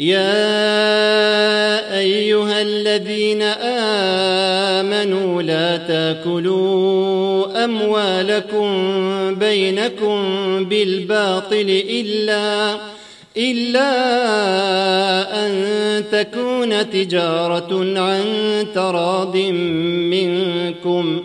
يا أيها الذين آمنوا لا تأكلوا أموالكم بينكم بالباطل إلا إلا أن تكون تجارة عن تراض منكم.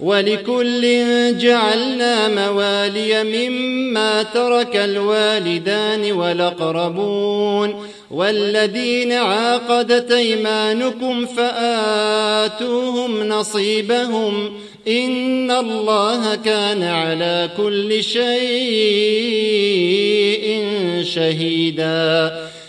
ولكل جعلنا موالي مما ترك الوالدان والأقربون والذين عاقدت أيمانكم فآتوهم نصيبهم إن الله كان على كل شيء شهيدا